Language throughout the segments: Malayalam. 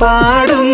പാടും.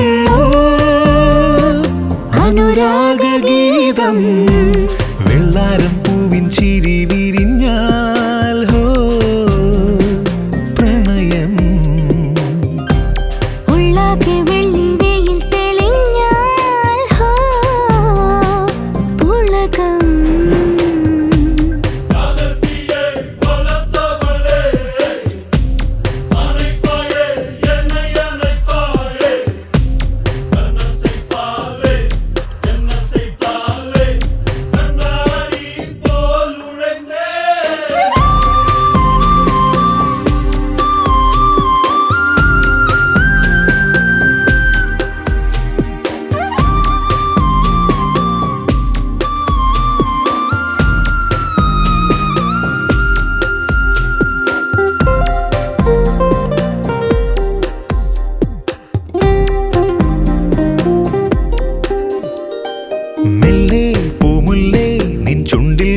മെല്ലെ പൂമുല്ലേ നിൻ ചുണ്ടിൽ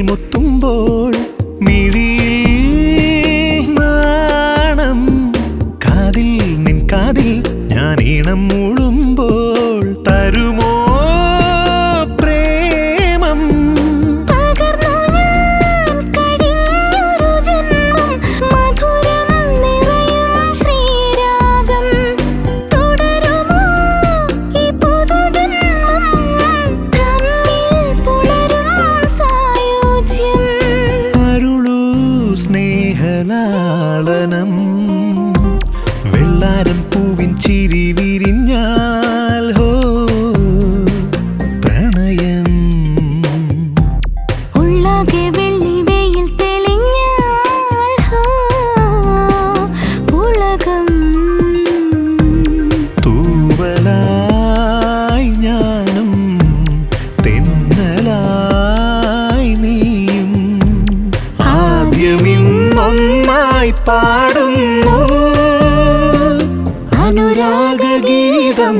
കാതിൽ നിൻ കാതിൽ ഞാൻ ഈണം മുഴു ഹൃദയമിന്നൊന്നായി പാടുന്നു. അനുരാഗ ഗീതം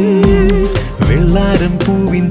വെള്ളാരം പൂവിൻ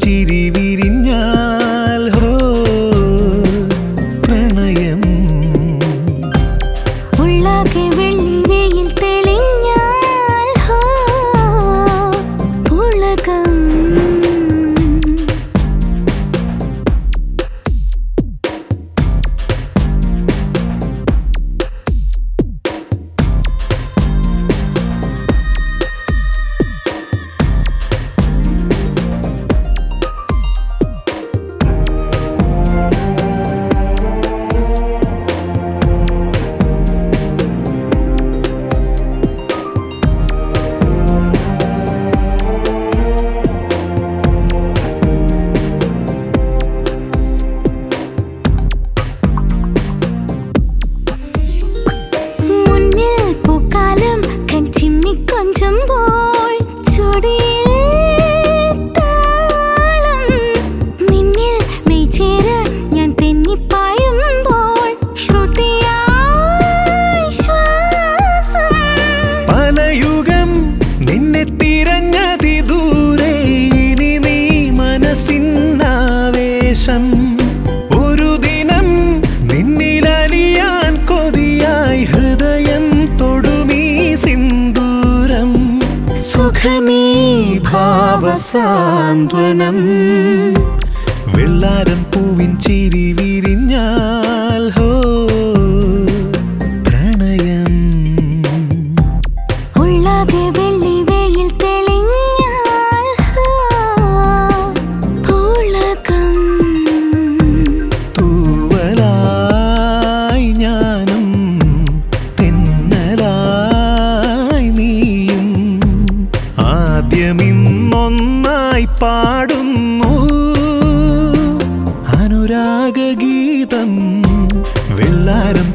സുഖമീ ഭാവസാന്ത്വനം വെള്ളാരം പൂവിൻ ചിരി ഒന്നൊന്നായി പാടുന്നു. അനുരാഗ ഗീതം വെള്ളാരം